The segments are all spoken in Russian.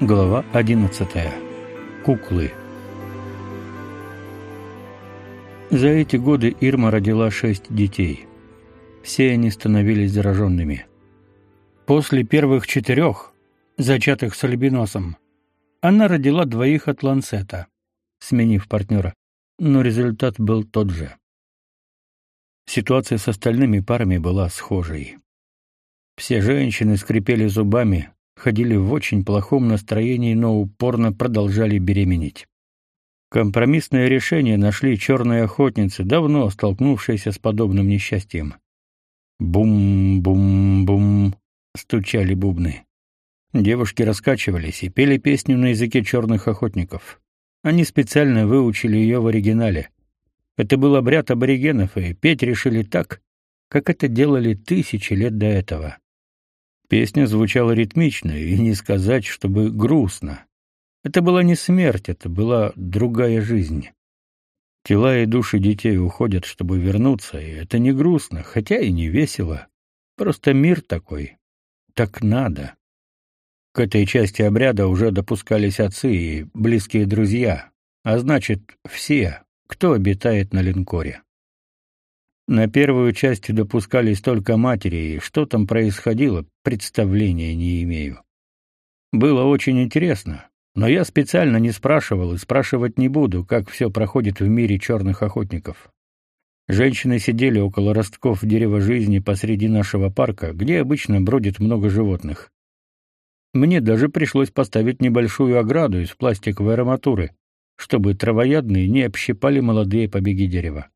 Глава 11. Куклы. За эти годы Ирма родила шесть детей. Все они становились зараженными. После первых четырех, зачатых с альбиносом, она родила двоих от ланцета, сменив партнера, но результат был тот же. Ситуация с остальными парами была схожей. Все женщины скрипели зубами, ходили в очень плохом настроении, но упорно продолжали беременеть. Компромиссное решение нашли черные охотницы, давно столкнувшиеся с подобным несчастьем. Бум-бум-бум стучали бубны. Девушки раскачивались и пели песню на языке черных охотников. Они специально выучили ее в оригинале. Это был обряд аборигенов, и петь решили так, как это делали тысячи лет до этого. Песня звучала ритмично, и не сказать, чтобы грустно. Это была не смерть, это была другая жизнь. Тела и души детей уходят, чтобы вернуться, и это не грустно, хотя и не весело. Просто мир такой. Так надо. К этой части обряда уже допускались отцы и близкие друзья, а значит, все, кто обитает на линкоре. На первую часть допускались только матери, и что там происходило, представления не имею. Было очень интересно, но я специально не спрашивал и спрашивать не буду, как все проходит в мире черных охотников. Женщины сидели около ростков дерева жизни посреди нашего парка, где обычно бродит много животных. Мне даже пришлось поставить небольшую ограду из пластиковой арматуры, чтобы травоядные не общипали молодые побеги дерева.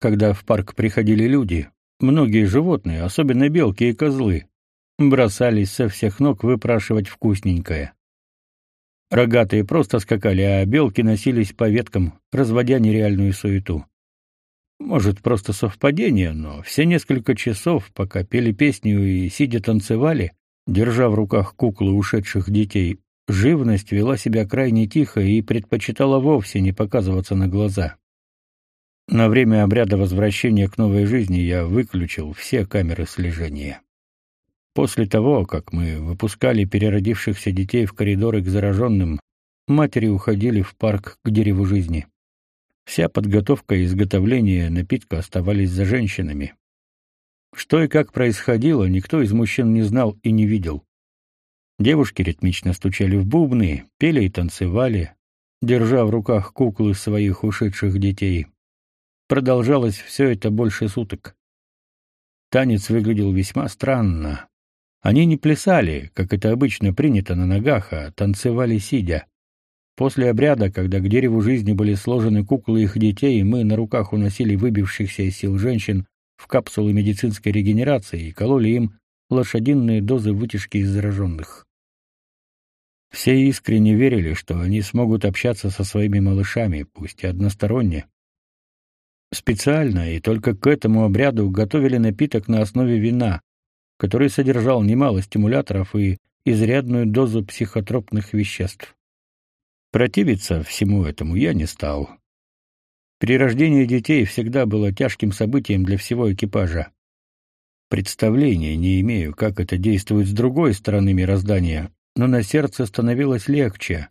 Когда в парк приходили люди, многие животные, особенно белки и козлы, бросались со всех ног выпрашивать вкусненькое. Рогатые просто скакали, а белки носились по веткам, разводя нереальную суету. Может, просто совпадение, но все несколько часов, пока пели песню и сидя танцевали, держа в руках куклы ушедших детей, живность вела себя крайне тихо и предпочитала вовсе не показываться на глаза. На время обряда возвращения к новой жизни я выключил все камеры слежения. После того, как мы выпускали переродившихся детей в коридоры к зараженным, матери уходили в парк к дереву жизни. Вся подготовка и изготовление напитка оставались за женщинами. Что и как происходило, никто из мужчин не знал и не видел. Девушки ритмично стучали в бубны, пели и танцевали, держа в руках куклы своих ушедших детей. Продолжалось все это больше суток. Танец выглядел весьма странно. Они не плясали, как это обычно принято на ногах, а танцевали сидя. После обряда, когда к дереву жизни были сложены куклы их детей, мы на руках уносили выбившихся из сил женщин в капсулы медицинской регенерации и кололи им лошадиные дозы вытяжки из зараженных. Все искренне верили, что они смогут общаться со своими малышами, пусть и односторонне, Специально и только к этому обряду готовили напиток на основе вина, который содержал немало стимуляторов и изрядную дозу психотропных веществ. Противиться всему этому я не стал. Перерождение детей всегда было тяжким событием для всего экипажа. Представления не имею, как это действует с другой стороны мироздания, но на сердце становилось легче,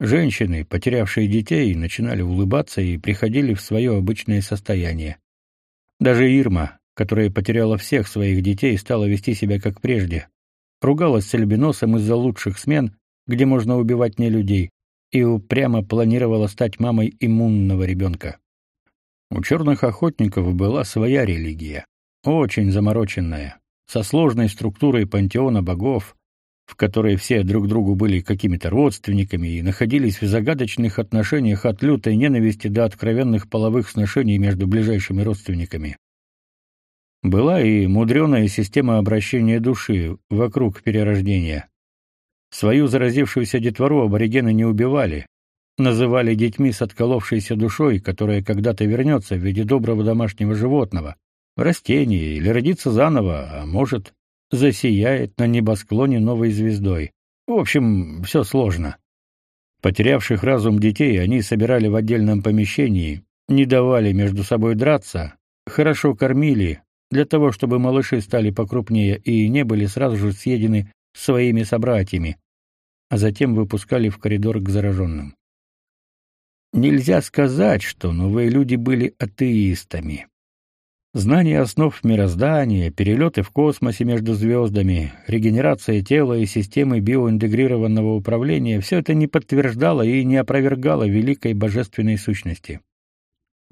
Женщины, потерявшие детей, начинали улыбаться и приходили в свое обычное состояние. Даже Ирма, которая потеряла всех своих детей, стала вести себя как прежде. Ругалась с альбиносом из-за лучших смен, где можно убивать не людей, и упрямо планировала стать мамой иммунного ребенка. У черных охотников была своя религия, очень замороченная, со сложной структурой пантеона богов, в которой все друг другу были какими-то родственниками и находились в загадочных отношениях от лютой ненависти до откровенных половых сношений между ближайшими родственниками. Была и мудреная система обращения души вокруг перерождения. Свою заразившуюся детвору аборигены не убивали, называли детьми с отколовшейся душой, которая когда-то вернется в виде доброго домашнего животного, растения или родится заново, а может, засияет на небосклоне новой звездой. В общем, все сложно. Потерявших разум детей они собирали в отдельном помещении, не давали между собой драться, хорошо кормили, для того, чтобы малыши стали покрупнее и не были сразу же съедены своими собратьями. а затем выпускали в коридор к зараженным. Нельзя сказать, что новые люди были атеистами. Знание основ мироздания, перелеты в космосе между звездами, регенерация тела и системы биоинтегрированного управления — все это не подтверждало и не опровергало великой божественной сущности.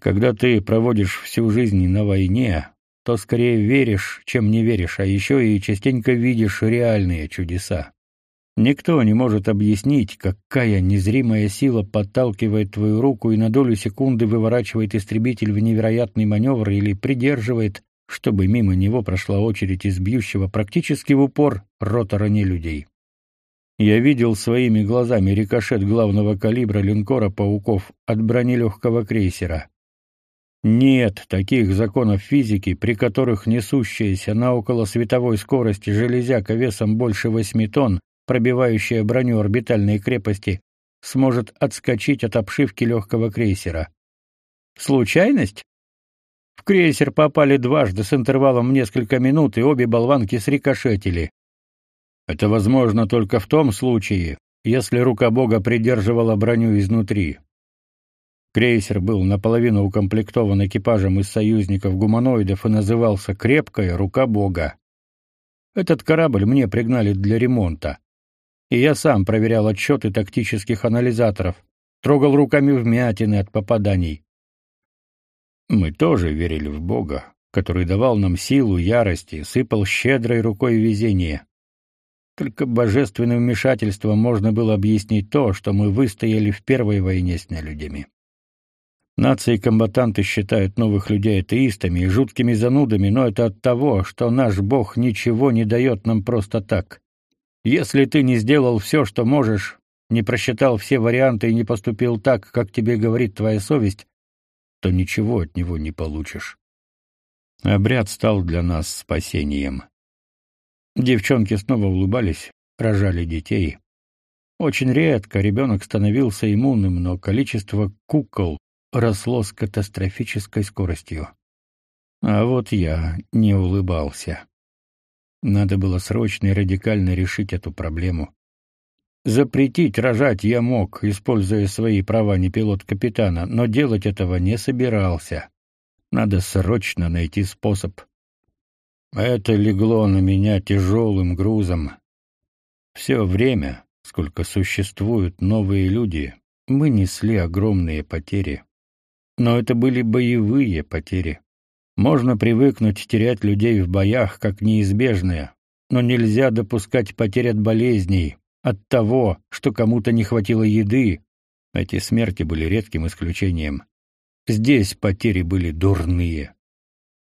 Когда ты проводишь всю жизнь на войне, то скорее веришь, чем не веришь, а еще и частенько видишь реальные чудеса. Никто не может объяснить, какая незримая сила подталкивает твою руку и на долю секунды выворачивает истребитель в невероятный маневр или придерживает, чтобы мимо него прошла очередь из бьющего практически в упор ротора нелюдей. Я видел своими глазами рикошет главного калибра линкора «Пауков» от брони легкого крейсера. Нет таких законов физики, при которых несущаяся на около световой скорости железяка весом больше 8 тонн пробивающая броню орбитальной крепости, сможет отскочить от обшивки легкого крейсера. Случайность? В крейсер попали дважды с интервалом в несколько минут, и обе болванки срикошетили. Это возможно только в том случае, если рука Бога придерживала броню изнутри. Крейсер был наполовину укомплектован экипажем из союзников-гуманоидов и назывался «Крепкая рука Бога». Этот корабль мне пригнали для ремонта и я сам проверял отчеты тактических анализаторов, трогал руками вмятины от попаданий. Мы тоже верили в Бога, который давал нам силу, ярости, сыпал щедрой рукой везение. Только божественным вмешательством можно было объяснить то, что мы выстояли в первой войне с нелюдями. Нации-комбатанты считают новых людей атеистами и жуткими занудами, но это от того, что наш Бог ничего не дает нам просто так. Если ты не сделал все, что можешь, не просчитал все варианты и не поступил так, как тебе говорит твоя совесть, то ничего от него не получишь. Обряд стал для нас спасением. Девчонки снова улыбались, рожали детей. Очень редко ребенок становился иммунным, но количество кукол росло с катастрофической скоростью. А вот я не улыбался. Надо было срочно и радикально решить эту проблему. Запретить рожать я мог, используя свои права не пилот-капитана, но делать этого не собирался. Надо срочно найти способ. Это легло на меня тяжелым грузом. Все время, сколько существуют новые люди, мы несли огромные потери. Но это были боевые потери. Можно привыкнуть терять людей в боях как неизбежное, но нельзя допускать потерь от болезней, от того, что кому-то не хватило еды. Эти смерти были редким исключением. Здесь потери были дурные.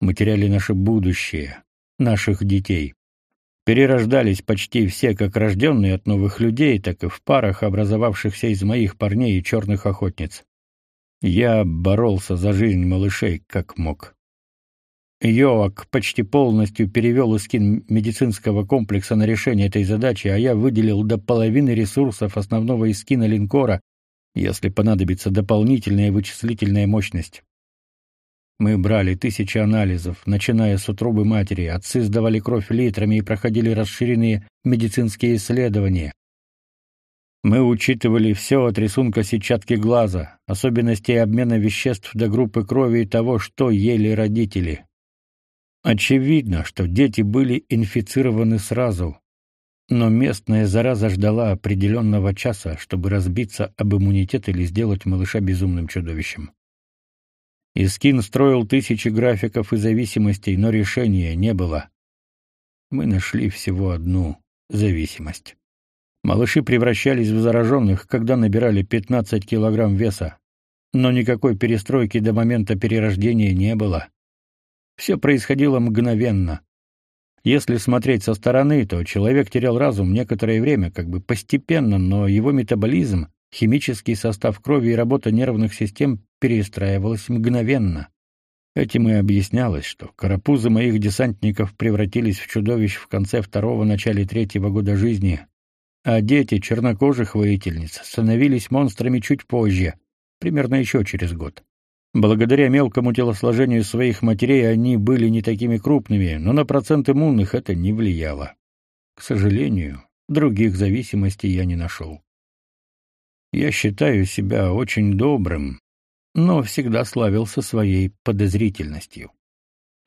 Мы теряли наше будущее, наших детей. Перерождались почти все как рожденные от новых людей, так и в парах, образовавшихся из моих парней и черных охотниц. Я боролся за жизнь малышей как мог. Йоак почти полностью перевел эскин медицинского комплекса на решение этой задачи, а я выделил до половины ресурсов основного эскина линкора, если понадобится дополнительная вычислительная мощность. Мы брали тысячи анализов, начиная с утробы матери, отцы сдавали кровь литрами и проходили расширенные медицинские исследования. Мы учитывали все от рисунка сетчатки глаза, особенностей обмена веществ до группы крови и того, что ели родители. Очевидно, что дети были инфицированы сразу, но местная зараза ждала определенного часа, чтобы разбиться об иммунитет или сделать малыша безумным чудовищем. Искин строил тысячи графиков и зависимостей, но решения не было. Мы нашли всего одну зависимость. Малыши превращались в зараженных, когда набирали 15 килограмм веса, но никакой перестройки до момента перерождения не было. Все происходило мгновенно. Если смотреть со стороны, то человек терял разум некоторое время, как бы постепенно, но его метаболизм, химический состав крови и работа нервных систем перестраивалась мгновенно. Этим и объяснялось, что карапузы моих десантников превратились в чудовищ в конце второго начале третьего года жизни, а дети чернокожих воительниц становились монстрами чуть позже, примерно еще через год. Благодаря мелкому телосложению своих матерей они были не такими крупными, но на процент иммунных это не влияло. К сожалению, других зависимостей я не нашел. Я считаю себя очень добрым, но всегда славился своей подозрительностью.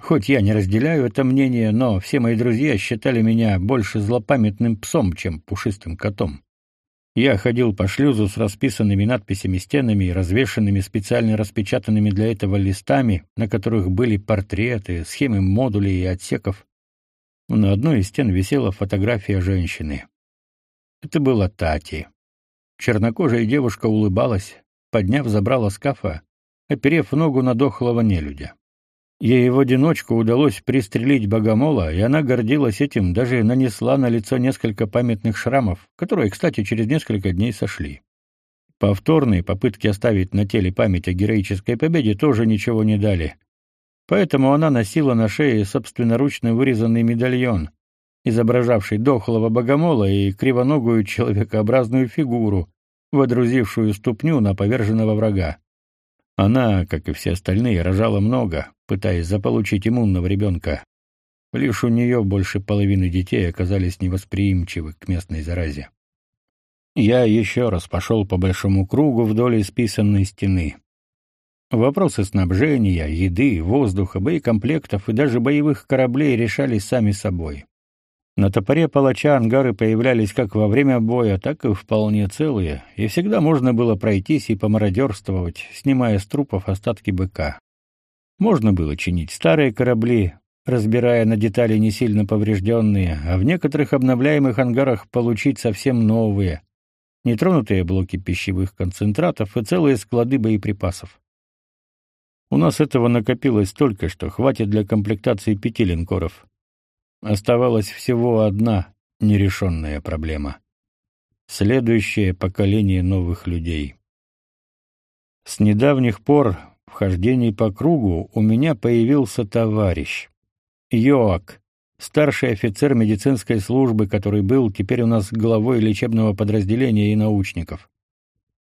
Хоть я не разделяю это мнение, но все мои друзья считали меня больше злопамятным псом, чем пушистым котом. Я ходил по шлюзу с расписанными надписями стенами и развешанными специально распечатанными для этого листами, на которых были портреты, схемы модулей и отсеков. На одной из стен висела фотография женщины. Это была Тати. Чернокожая девушка улыбалась, подняв забрала скафа, оперев ногу на дохлого нелюдя. Ей в одиночку удалось пристрелить богомола, и она гордилась этим, даже нанесла на лицо несколько памятных шрамов, которые, кстати, через несколько дней сошли. Повторные попытки оставить на теле память о героической победе тоже ничего не дали. Поэтому она носила на шее собственноручно вырезанный медальон, изображавший дохлого богомола и кривоногую человекообразную фигуру, водрузившую ступню на поверженного врага. Она, как и все остальные, рожала много, пытаясь заполучить иммунного ребенка. Лишь у нее больше половины детей оказались невосприимчивы к местной заразе. Я еще раз пошел по большому кругу вдоль исписанной стены. Вопросы снабжения, еды, воздуха, боекомплектов и даже боевых кораблей решались сами собой. На топоре палача ангары появлялись как во время боя, так и вполне целые, и всегда можно было пройтись и помародерствовать, снимая с трупов остатки быка. Можно было чинить старые корабли, разбирая на детали не сильно поврежденные, а в некоторых обновляемых ангарах получить совсем новые, нетронутые блоки пищевых концентратов и целые склады боеприпасов. У нас этого накопилось столько, что хватит для комплектации пяти линкоров. Оставалась всего одна нерешенная проблема. Следующее поколение новых людей. С недавних пор в по кругу у меня появился товарищ. Йоак, старший офицер медицинской службы, который был теперь у нас главой лечебного подразделения и научников.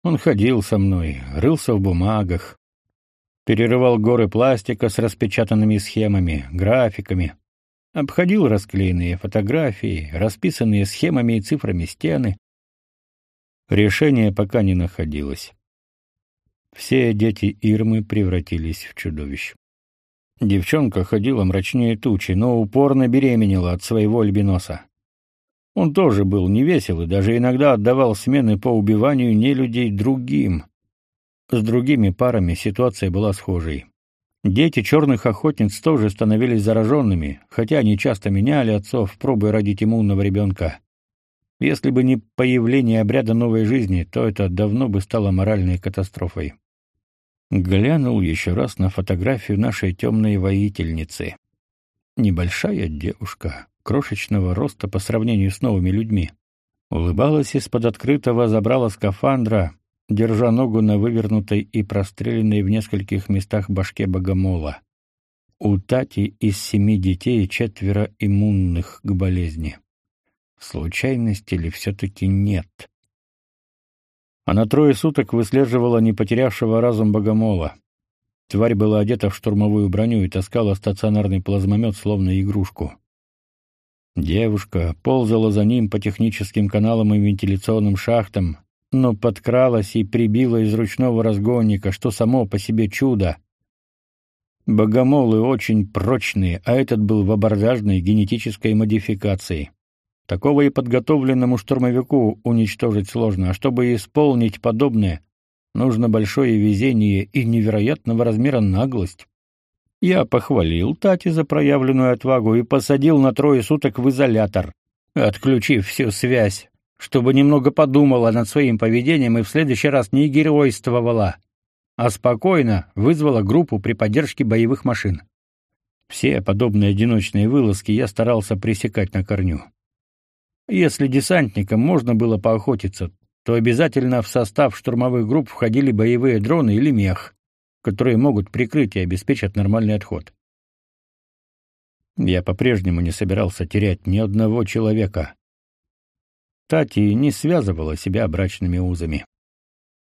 Он ходил со мной, рылся в бумагах, перерывал горы пластика с распечатанными схемами, графиками, обходил расклеенные фотографии, расписанные схемами и цифрами стены. Решения пока не находилось. Все дети Ирмы превратились в чудовищ. Девчонка ходила мрачнее тучи, но упорно беременела от своего альбиноса. Он тоже был невесел и даже иногда отдавал смены по убиванию нелюдей другим. С другими парами ситуация была схожей. Дети черных охотниц тоже становились зараженными, хотя они часто меняли отцов, пробуя родить иммунного ребенка. Если бы не появление обряда новой жизни, то это давно бы стало моральной катастрофой. Глянул еще раз на фотографию нашей темной воительницы. Небольшая девушка, крошечного роста по сравнению с новыми людьми. Улыбалась из-под открытого забрала скафандра, держа ногу на вывернутой и простреленной в нескольких местах башке богомола. У Тати из семи детей четверо иммунных к болезни. Случайность или все-таки нет? Она трое суток выслеживала не потерявшего разум богомола. Тварь была одета в штурмовую броню и таскала стационарный плазмомет словно игрушку. Девушка ползала за ним по техническим каналам и вентиляционным шахтам, но подкралась и прибила из ручного разгонника, что само по себе чудо. Богомолы очень прочные, а этот был в абордажной генетической модификации. Такого и подготовленному штурмовику уничтожить сложно, а чтобы исполнить подобное, нужно большое везение и невероятного размера наглость. Я похвалил Тати за проявленную отвагу и посадил на трое суток в изолятор, отключив всю связь чтобы немного подумала над своим поведением и в следующий раз не геройствовала, а спокойно вызвала группу при поддержке боевых машин. Все подобные одиночные вылазки я старался пресекать на корню. Если десантникам можно было поохотиться, то обязательно в состав штурмовых групп входили боевые дроны или мех, которые могут прикрыть и обеспечить нормальный отход. Я по-прежнему не собирался терять ни одного человека, Тати не связывала себя брачными узами.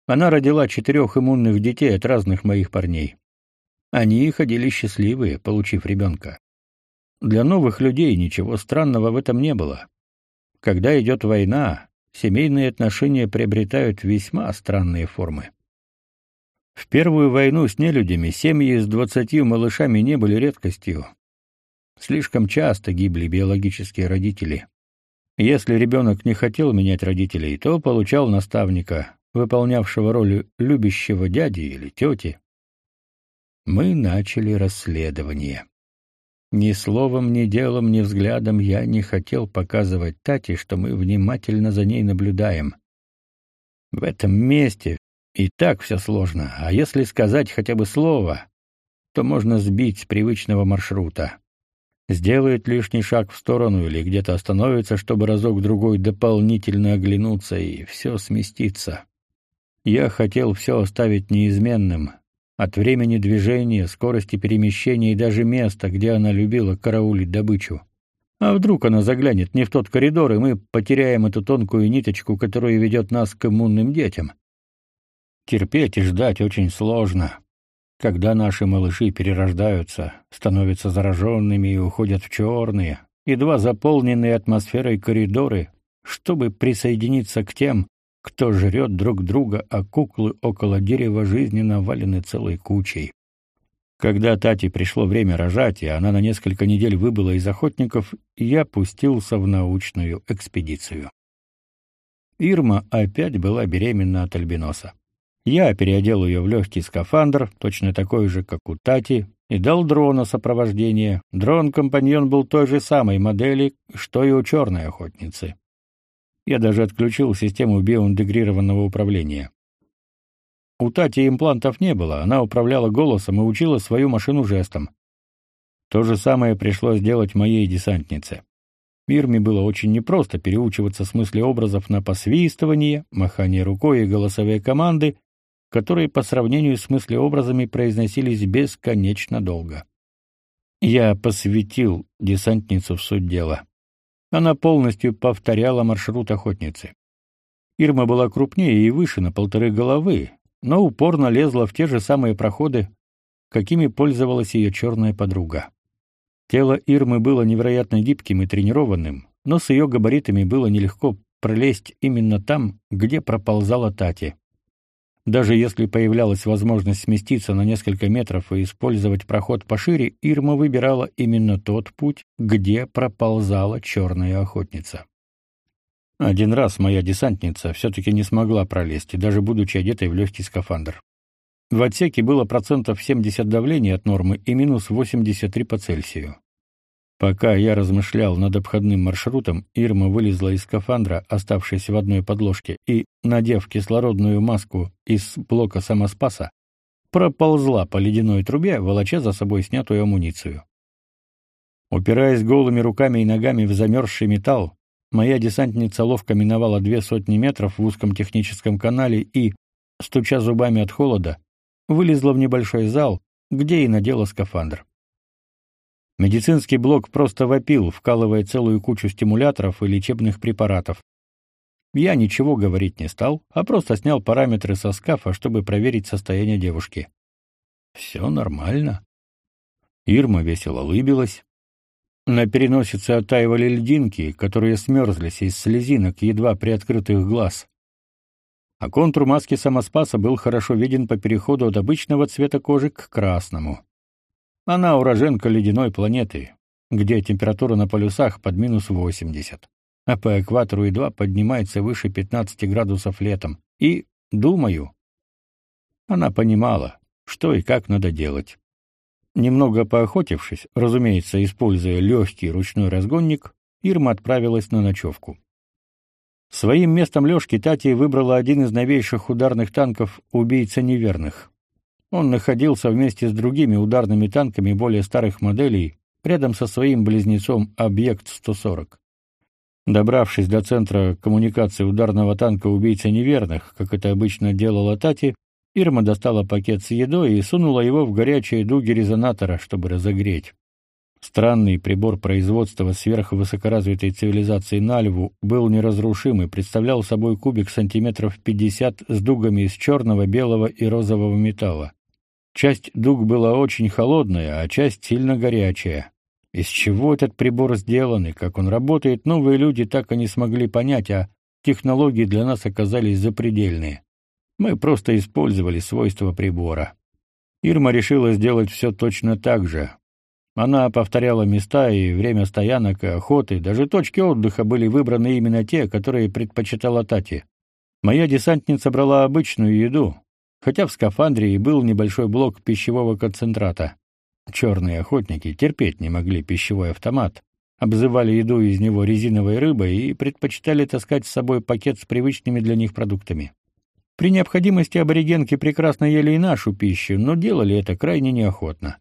Она родила четырех иммунных детей от разных моих парней. Они ходили счастливые, получив ребенка. Для новых людей ничего странного в этом не было. когда идет война, семейные отношения приобретают весьма странные формы. В первую войну с нелюдями семьи с двадцатью малышами не были редкостью. Слишком часто гибли биологические родители. Если ребенок не хотел менять родителей, то получал наставника, выполнявшего роль любящего дяди или тети. Мы начали расследование. Ни словом, ни делом, ни взглядом я не хотел показывать Тате, что мы внимательно за ней наблюдаем. В этом месте и так все сложно, а если сказать хотя бы слово, то можно сбить с привычного маршрута. Сделает лишний шаг в сторону или где-то остановится, чтобы разок-другой дополнительно оглянуться, и все сместится. Я хотел все оставить неизменным, от времени движения, скорости перемещения и даже места, где она любила караулить добычу. А вдруг она заглянет не в тот коридор, и мы потеряем эту тонкую ниточку, которая ведет нас к иммунным детям? Терпеть и ждать очень сложно. Когда наши малыши перерождаются, становятся зараженными и уходят в черные, едва заполненные атмосферой коридоры, чтобы присоединиться к тем, кто жрет друг друга, а куклы около дерева жизни навалены целой кучей. Когда Тати пришло время рожать, и она на несколько недель выбыла из охотников, я пустился в научную экспедицию. Ирма опять была беременна от альбиноса. Я переодел ее в легкий скафандр, точно такой же, как у Тати, и дал дрона сопровождение. Дрон-компаньон был той же самой модели, что и у черной охотницы. Я даже отключил систему биоинтегрированного управления. У Тати имплантов не было, она управляла голосом и учила свою машину жестом. То же самое пришлось делать моей десантнице. Ирме было очень непросто переучиваться с мыслеобразов на посвистывание, махание рукой и голосовые команды, которые по сравнению с мыслеобразами произносились бесконечно долго. Я посвятил десантницу в суть дела. Она полностью повторяла маршрут охотницы. Ирма была крупнее и выше на полторы головы, но упорно лезла в те же самые проходы, какими пользовалась ее черная подруга. Тело Ирмы было невероятно гибким и тренированным, но с ее габаритами было нелегко пролезть именно там, где проползала Тати. Даже если появлялась возможность сместиться на несколько метров и использовать проход пошире, Ирма выбирала именно тот путь, где проползала черная охотница. Один раз моя десантница все-таки не смогла пролезть, даже будучи одетой в легкий скафандр. В отсеке было процентов 70 давления от нормы и минус 83 по Цельсию. Пока я размышлял над обходным маршрутом, Ирма вылезла из скафандра, оставшись в одной подложке, и, надев кислородную маску из блока самоспаса, проползла по ледяной трубе, волоча за собой снятую амуницию. Упираясь голыми руками и ногами в замерзший металл, моя десантница ловко миновала две сотни метров в узком техническом канале и, стуча зубами от холода, вылезла в небольшой зал, где и надела скафандр. Медицинский блок просто вопил, вкалывая целую кучу стимуляторов и лечебных препаратов. Я ничего говорить не стал, а просто снял параметры со скафа, чтобы проверить состояние девушки. Все нормально. Ирма весело улыбилась. На переносице оттаивали льдинки, которые смерзлись из слезинок едва приоткрытых глаз. А контур маски самоспаса был хорошо виден по переходу от обычного цвета кожи к красному. Она уроженка ледяной планеты, где температура на полюсах под минус 80, а по экватору едва поднимается выше 15 градусов летом. И, думаю, она понимала, что и как надо делать. Немного поохотившись, разумеется, используя легкий ручной разгонник, Ирма отправилась на ночевку. Своим местом лёжки Тати выбрала один из новейших ударных танков «Убийца неверных». Он находился вместе с другими ударными танками более старых моделей рядом со своим близнецом Объект-140. Добравшись до центра коммуникации ударного танка убийца неверных, как это обычно делала Тати, Ирма достала пакет с едой и сунула его в горячие дуги резонатора, чтобы разогреть. Странный прибор производства сверхвысокоразвитой цивилизации Нальву был неразрушим и представлял собой кубик сантиметров 50 с дугами из черного, белого и розового металла. Часть дуг была очень холодная, а часть сильно горячая. Из чего этот прибор сделан и как он работает, новые люди так и не смогли понять, а технологии для нас оказались запредельные. Мы просто использовали свойства прибора. Ирма решила сделать все точно так же. Она повторяла места и время стоянок и охоты, даже точки отдыха были выбраны именно те, которые предпочитала Тати. Моя десантница брала обычную еду, хотя в скафандре и был небольшой блок пищевого концентрата. Черные охотники терпеть не могли пищевой автомат, обзывали еду из него резиновой рыбой и предпочитали таскать с собой пакет с привычными для них продуктами. При необходимости аборигенки прекрасно ели и нашу пищу, но делали это крайне неохотно.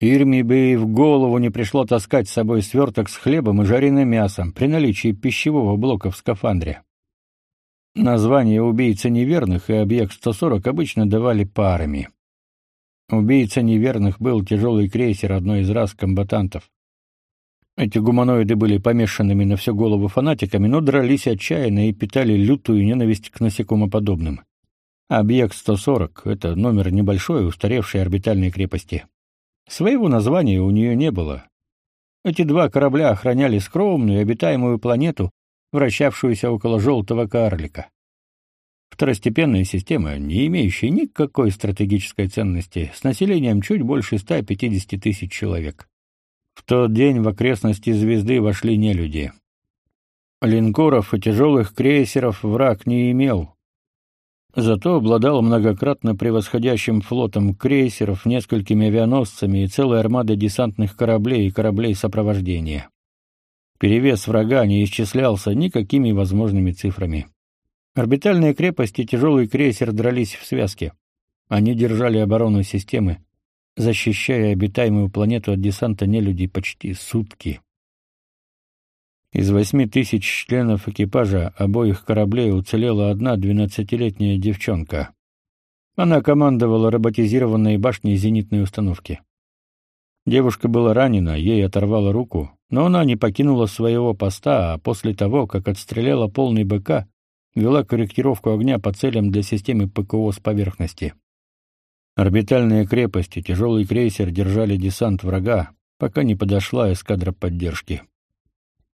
Ирме бы и в голову не пришло таскать с собой сверток с хлебом и жареным мясом при наличии пищевого блока в скафандре. Названия убийца неверных и объект 140 обычно давали парами. Убийца неверных был тяжелый крейсер одной из рас комбатантов. Эти гуманоиды были помешанными на всю голову фанатиками, но дрались отчаянно и питали лютую ненависть к насекомоподобным. Объект 140 — это номер небольшой устаревшей орбитальной крепости. Своего названия у нее не было. Эти два корабля охраняли скромную обитаемую планету, вращавшуюся около желтого карлика. Второстепенная система, не имеющая никакой стратегической ценности, с населением чуть больше 150 тысяч человек. В тот день в окрестности звезды вошли нелюди. Линкоров и тяжелых крейсеров враг не имел. Зато обладал многократно превосходящим флотом крейсеров, несколькими авианосцами и целой армадой десантных кораблей и кораблей сопровождения. Перевес врага не исчислялся никакими возможными цифрами. Орбитальные крепости и тяжелый крейсер дрались в связке. Они держали оборону системы, защищая обитаемую планету от десанта нелюдей почти сутки. Из восьми тысяч членов экипажа обоих кораблей уцелела одна двенадцатилетняя девчонка. Она командовала роботизированной башней зенитной установки. Девушка была ранена, ей оторвало руку, но она не покинула своего поста, а после того, как отстреляла полный БК, вела корректировку огня по целям для системы ПКО с поверхности. Орбитальные крепости, тяжелый крейсер держали десант врага, пока не подошла эскадра поддержки.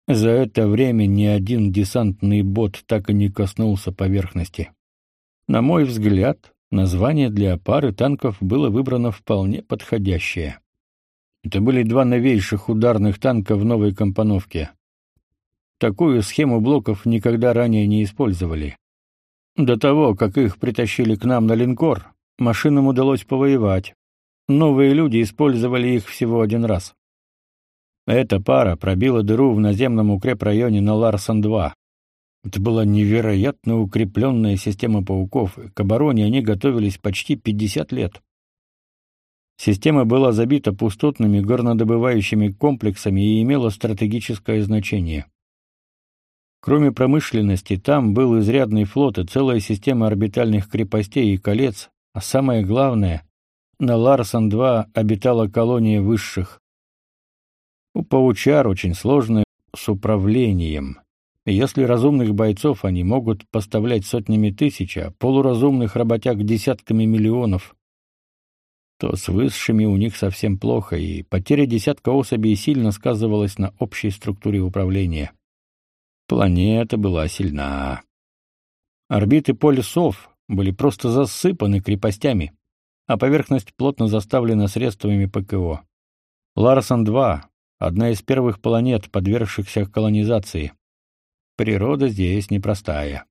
За это время ни один десантный бот так и не коснулся поверхности. На мой взгляд, название для пары танков было выбрано вполне подходящее. Это были два новейших ударных танка в новой компоновке. Такую схему блоков никогда ранее не использовали. До того, как их притащили к нам на линкор, машинам удалось повоевать. Новые люди использовали их всего один раз. Эта пара пробила дыру в наземном укрепрайоне на Ларсон-2. Это была невероятно укрепленная система пауков, к обороне они готовились почти 50 лет. Система была забита пустотными горнодобывающими комплексами и имела стратегическое значение. Кроме промышленности, там был изрядный флот и целая система орбитальных крепостей и колец, а самое главное, на Ларсон-2 обитала колония высших. У паучар очень сложно с управлением. Если разумных бойцов они могут поставлять сотнями тысяч, а полуразумных работяг десятками миллионов, то с высшими у них совсем плохо, и потеря десятка особей сильно сказывалась на общей структуре управления. Планета была сильна. Орбиты полюсов были просто засыпаны крепостями, а поверхность плотно заставлена средствами ПКО. Ларсон-2 — одна из первых планет, подвергшихся колонизации. Природа здесь непростая.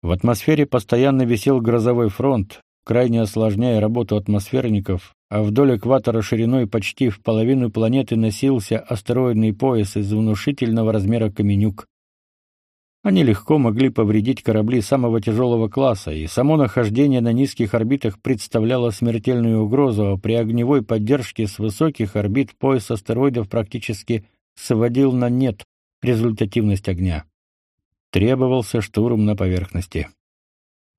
В атмосфере постоянно висел грозовой фронт, крайне осложняя работу атмосферников, а вдоль экватора шириной почти в половину планеты носился астероидный пояс из внушительного размера каменюк. Они легко могли повредить корабли самого тяжелого класса, и само нахождение на низких орбитах представляло смертельную угрозу, а при огневой поддержке с высоких орбит пояс астероидов практически сводил на нет результативность огня. Требовался штурм на поверхности.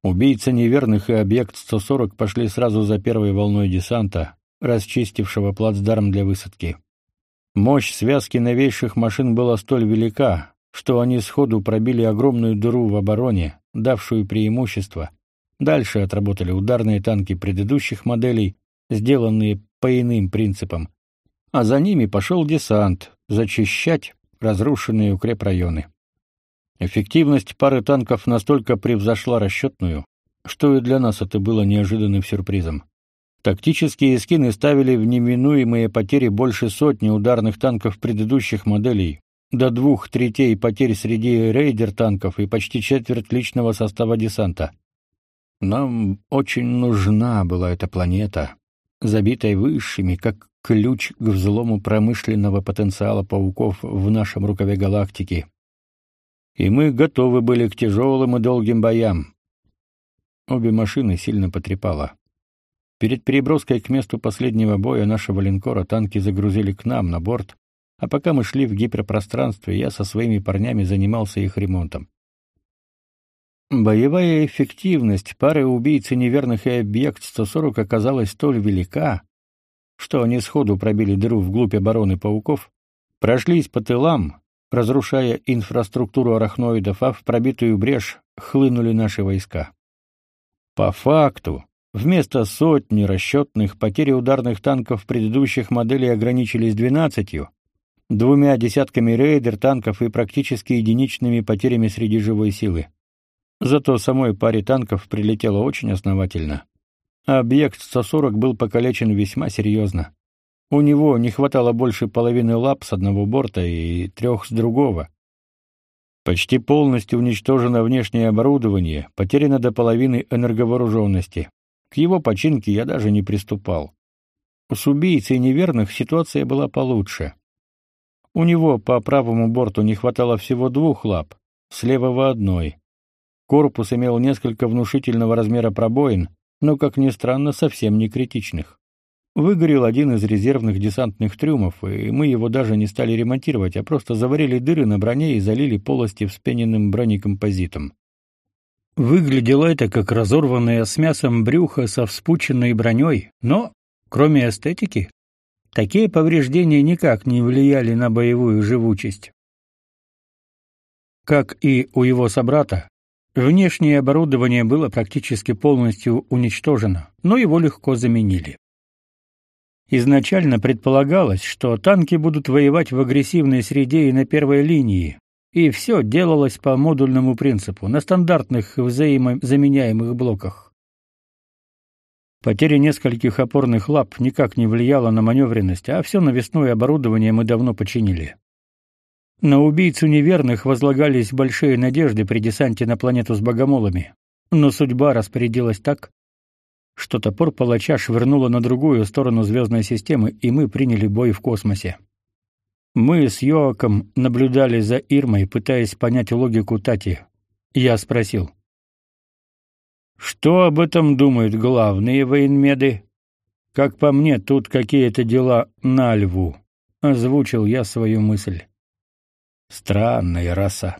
Убийца неверных и объект 140 пошли сразу за первой волной десанта, расчистившего плацдарм для высадки. Мощь связки новейших машин была столь велика, что они сходу пробили огромную дыру в обороне, давшую преимущество. Дальше отработали ударные танки предыдущих моделей, сделанные по иным принципам. а за ними пошел десант зачищать разрушенные укрепрайоны. Эффективность пары танков настолько превзошла расчетную, что и для нас это было неожиданным сюрпризом. Тактические эскины ставили в неминуемые потери больше сотни ударных танков предыдущих моделей, до двух третей потерь среди рейдер-танков и почти четверть личного состава десанта. Нам очень нужна была эта планета, забитая высшими, как ключ к взлому промышленного потенциала пауков в нашем рукаве галактики. И мы готовы были к тяжелым и долгим боям. Обе машины сильно потрепало. Перед переброской к месту последнего боя нашего линкора танки загрузили к нам на борт, а пока мы шли в гиперпространстве, я со своими парнями занимался их ремонтом. Боевая эффективность пары убийц и неверных и объект-140 оказалась столь велика, что они сходу пробили дыру вглубь обороны пауков, прошлись по тылам, разрушая инфраструктуру арахноидов, а в пробитую брешь хлынули наши войска. По факту, вместо сотни расчетных потери ударных танков предыдущих моделей ограничились двенадцатью, двумя десятками рейдер-танков и практически единичными потерями среди живой силы. Зато самой паре танков прилетело очень основательно. Объект 140 был покалечен весьма серьезно. У него не хватало больше половины лап с одного борта и трех с другого. Почти полностью уничтожено внешнее оборудование, потеряно до половины энерговооруженности. К его починке я даже не приступал. С убийцей неверных ситуация была получше. У него по правому борту не хватало всего двух лап, с левого одной. Корпус имел несколько внушительного размера пробоин, но, как ни странно, совсем не критичных. Выгорел один из резервных десантных трюмов, и мы его даже не стали ремонтировать, а просто заварили дыры на броне и залили полости вспененным бронекомпозитом. Выглядело это как разорванное с мясом брюхо со вспученной броней, но, кроме эстетики, такие повреждения никак не влияли на боевую живучесть. Как и у его собрата, Внешнее оборудование было практически полностью уничтожено, но его легко заменили. Изначально предполагалось, что танки будут воевать в агрессивной среде и на первой линии, и все делалось по модульному принципу, на стандартных взаимозаменяемых блоках. Потеря нескольких опорных лап никак не влияла на маневренность, а все навесное оборудование мы давно починили. На убийцу неверных возлагались большие надежды при десанте на планету с богомолами. Но судьба распорядилась так, что топор палача швырнуло на другую сторону звездной системы, и мы приняли бой в космосе. Мы с Йоаком наблюдали за Ирмой, пытаясь понять логику Тати. Я спросил: "Что об этом думают главные военмеды? Как по мне, тут какие-то дела на льву", озвучил я свою мысль. Странная раса.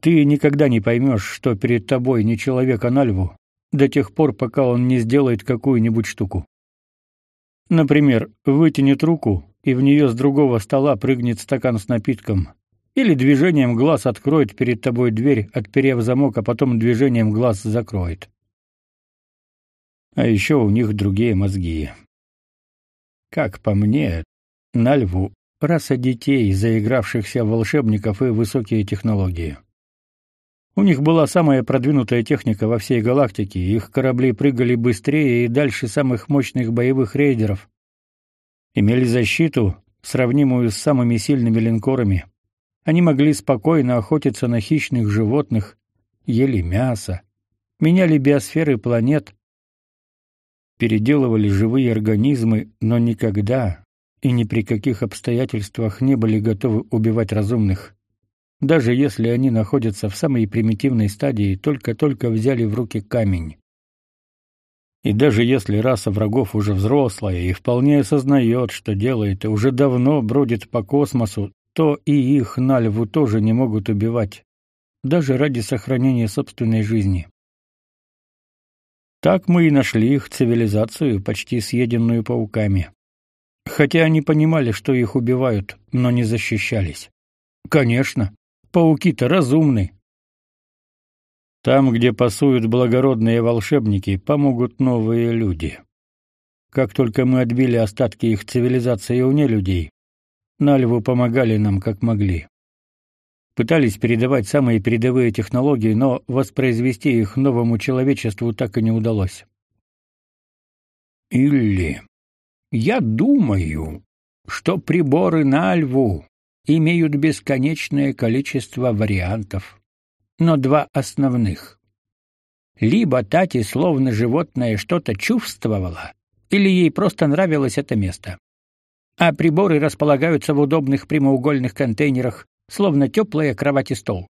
Ты никогда не поймешь, что перед тобой не человек, а нальву, до тех пор, пока он не сделает какую-нибудь штуку. Например, вытянет руку, и в нее с другого стола прыгнет стакан с напитком, или движением глаз откроет перед тобой дверь, отперев замок, а потом движением глаз закроет. А еще у них другие мозги. Как по мне, на льву раса детей, заигравшихся волшебников и высокие технологии. У них была самая продвинутая техника во всей галактике, их корабли прыгали быстрее и дальше самых мощных боевых рейдеров. Имели защиту, сравнимую с самыми сильными линкорами. Они могли спокойно охотиться на хищных животных, ели мясо, меняли биосферы планет, переделывали живые организмы, но никогда, и ни при каких обстоятельствах не были готовы убивать разумных, даже если они находятся в самой примитивной стадии только-только взяли в руки камень. И даже если раса врагов уже взрослая и вполне осознает, что делает, и уже давно бродит по космосу, то и их на льву тоже не могут убивать, даже ради сохранения собственной жизни. Так мы и нашли их цивилизацию, почти съеденную пауками. Хотя они понимали, что их убивают, но не защищались. Конечно, пауки-то разумны. Там, где пасуют благородные волшебники, помогут новые люди. как только мы отбили остатки их цивилизации у нелюдей, Нальву помогали нам как могли. Пытались передавать самые передовые технологии, но воспроизвести их новому человечеству так и не удалось. Или я думаю, что приборы Нальву имеют бесконечное количество вариантов, но два основных. Либо Тати словно животное что-то чувствовала, или ей просто нравилось это место. А приборы располагаются в удобных прямоугольных контейнерах, словно теплая кровать и стол.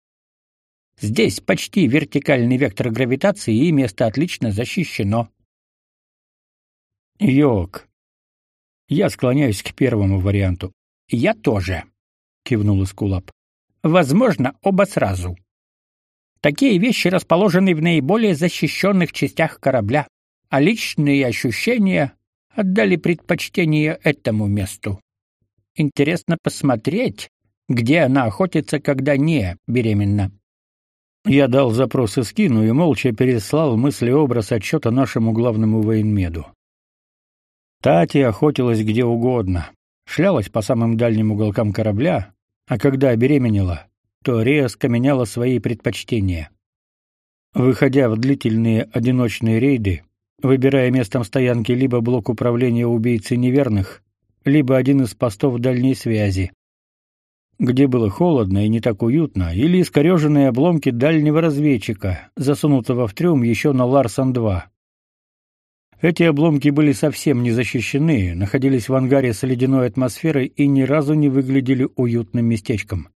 Здесь почти вертикальный вектор гравитации, и место отлично защищено. Йок. Я склоняюсь к первому варианту. Я тоже, кивнул Искулап. Возможно, оба сразу. Такие вещи расположены в наиболее защищенных частях корабля, а личные ощущения отдали предпочтение этому месту. Интересно посмотреть, где она охотится, когда не беременна. Я дал запрос Искину и молча переслал мыслеобраз отчета нашему главному военмеду. Тати охотилась где угодно, шлялась по самым дальним уголкам корабля, а когда беременела, то резко меняла свои предпочтения. Выходя в длительные одиночные рейды, выбирая местом стоянки либо блок управления убийцы неверных, либо один из постов дальней связи, где было холодно и не так уютно, или искореженные обломки дальнего разведчика, засунутого в трюм еще на Ларсон-2. Эти обломки были совсем не защищены, находились в ангаре с ледяной атмосферой и ни разу не выглядели уютным местечком.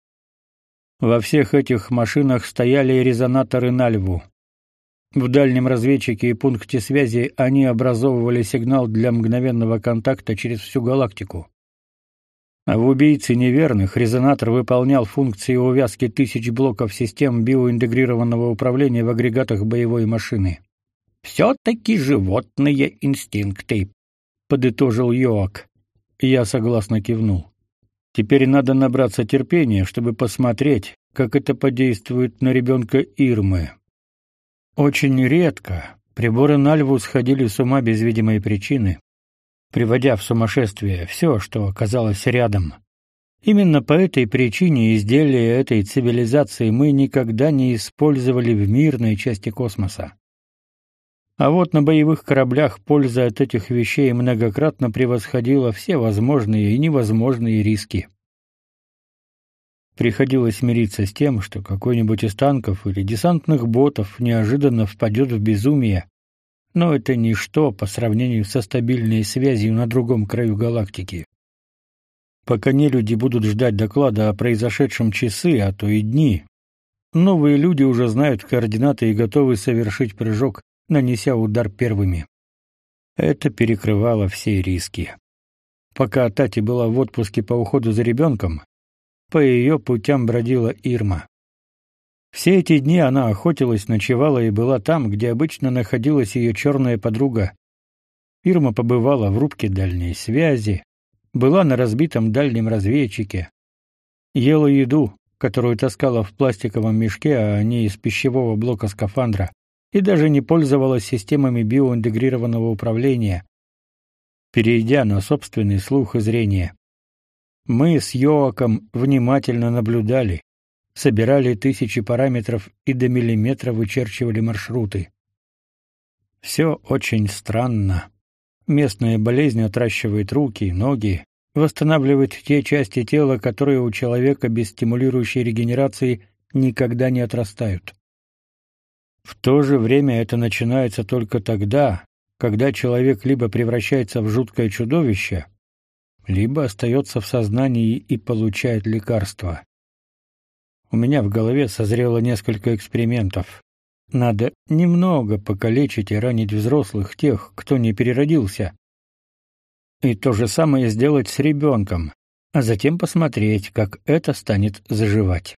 Во всех этих машинах стояли резонаторы на льву. В дальнем разведчике и пункте связи они образовывали сигнал для мгновенного контакта через всю галактику. А в убийце неверных резонатор выполнял функции увязки тысяч блоков систем биоинтегрированного управления в агрегатах боевой машины. «Все-таки животные инстинкты», — подытожил Йоак. Я согласно кивнул. Теперь надо набраться терпения, чтобы посмотреть, как это подействует на ребенка Ирмы. Очень редко приборы Нальву сходили с ума без видимой причины, приводя в сумасшествие все, что оказалось рядом. Именно по этой причине изделия этой цивилизации мы никогда не использовали в мирной части космоса. А вот на боевых кораблях польза от этих вещей многократно превосходила все возможные и невозможные риски. Приходилось мириться с тем, что какой-нибудь из танков или десантных ботов неожиданно впадет в безумие, но это ничто по сравнению со стабильной связью на другом краю галактики. Пока не люди будут ждать доклада о произошедшем часы, а то и дни, новые люди уже знают координаты и готовы совершить прыжок, нанеся удар первыми. Это перекрывало все риски. Пока Тати была в отпуске по уходу за ребенком, по ее путям бродила Ирма. Все эти дни она охотилась, ночевала и была там, где обычно находилась ее черная подруга. Ирма побывала в рубке дальней связи, была на разбитом дальнем разведчике, ела еду, которую таскала в пластиковом мешке, а не из пищевого блока скафандра и даже не пользовалась системами биоинтегрированного управления, перейдя на собственный слух и зрение. Мы с Йоаком внимательно наблюдали, собирали тысячи параметров и до миллиметра вычерчивали маршруты. Все очень странно. Местная болезнь отращивает руки, и ноги, восстанавливает те части тела, которые у человека без стимулирующей регенерации никогда не отрастают. В то же время это начинается только тогда, когда человек либо превращается в жуткое чудовище, либо остается в сознании и получает лекарство. У меня в голове созрело несколько экспериментов. Надо немного покалечить и ранить взрослых тех, кто не переродился. И то же самое сделать с ребенком, а затем посмотреть, как это станет заживать.